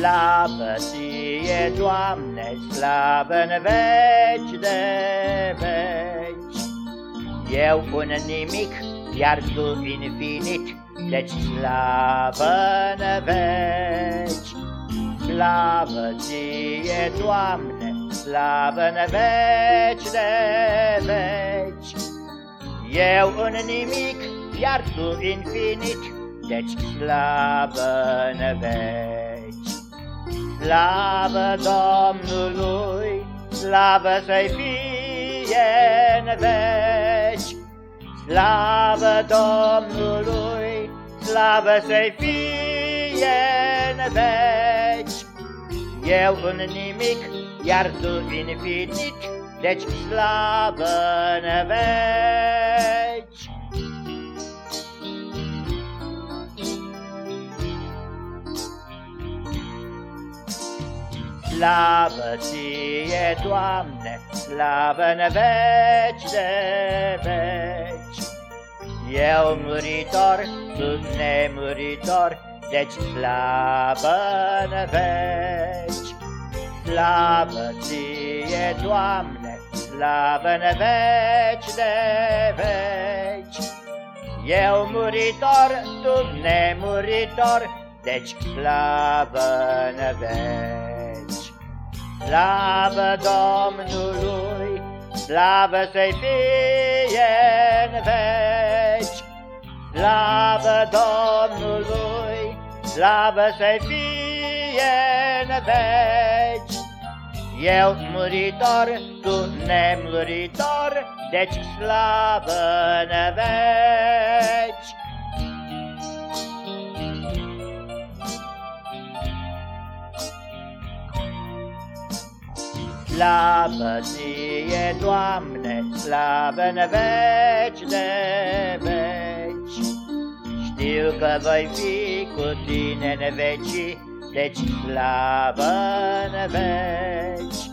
Slavă ție, Doamne, slavă în veci de veci. Eu un nimic, iar Tu infinit, deci slavă în veci. Slavă ție, Doamne, slavă în veci de veci. Eu un nimic, iar Tu infinit, deci slavă în veci. Slavă Domnului, slavă să-i fie în veci. Slavă Domnului, slavă să-i fie în veci. Eu în nimic, iar tu infinit, deci slavă în veci. Slavă ție, Doamne, slavă în veci de veci. Eu muritor, tu nemuritor, deci slavă în veci. Slavă ție, Doamne, slavă în veci de veci. Eu muritor, tu nemuritor, deci slavă în veci. Slavă Domnului, slavă să-i fie în veci. Slavă Domnului, slavă să-i fie în veci. Eu muritor, tu nemuritor, deci slavă în veci. Slavă ție, Doamne, slavă în veci de veci. Știu că voi fi cu tine în veci, deci slavă în veci.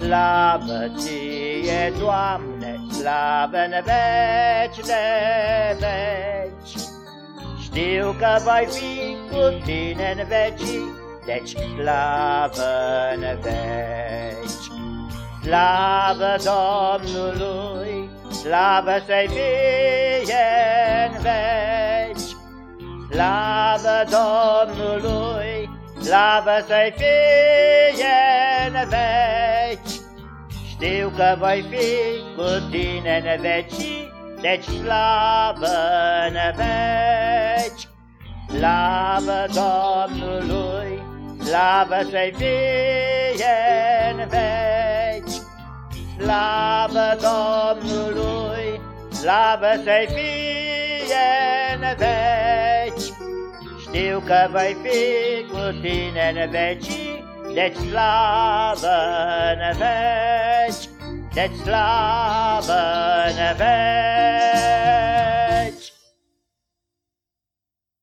Slavă ție, Doamne, slavă în veci de veci. Știu că voi fi cu tine în veci, deci slavă în veci. Slavă Domnului, slavă să-i fie în veci. Slavă Domnului, slavă să-i fie în veci. Știu că voi fi cu tine în veci, deci slavă în veci. Slavă Domnului, Slavă să-i fie în veci, Slavă Domnului, Slavă să-i fie în veci. Știu că voi fi cu tine în veci, Deci slavă în veci, Deci slavă în veci.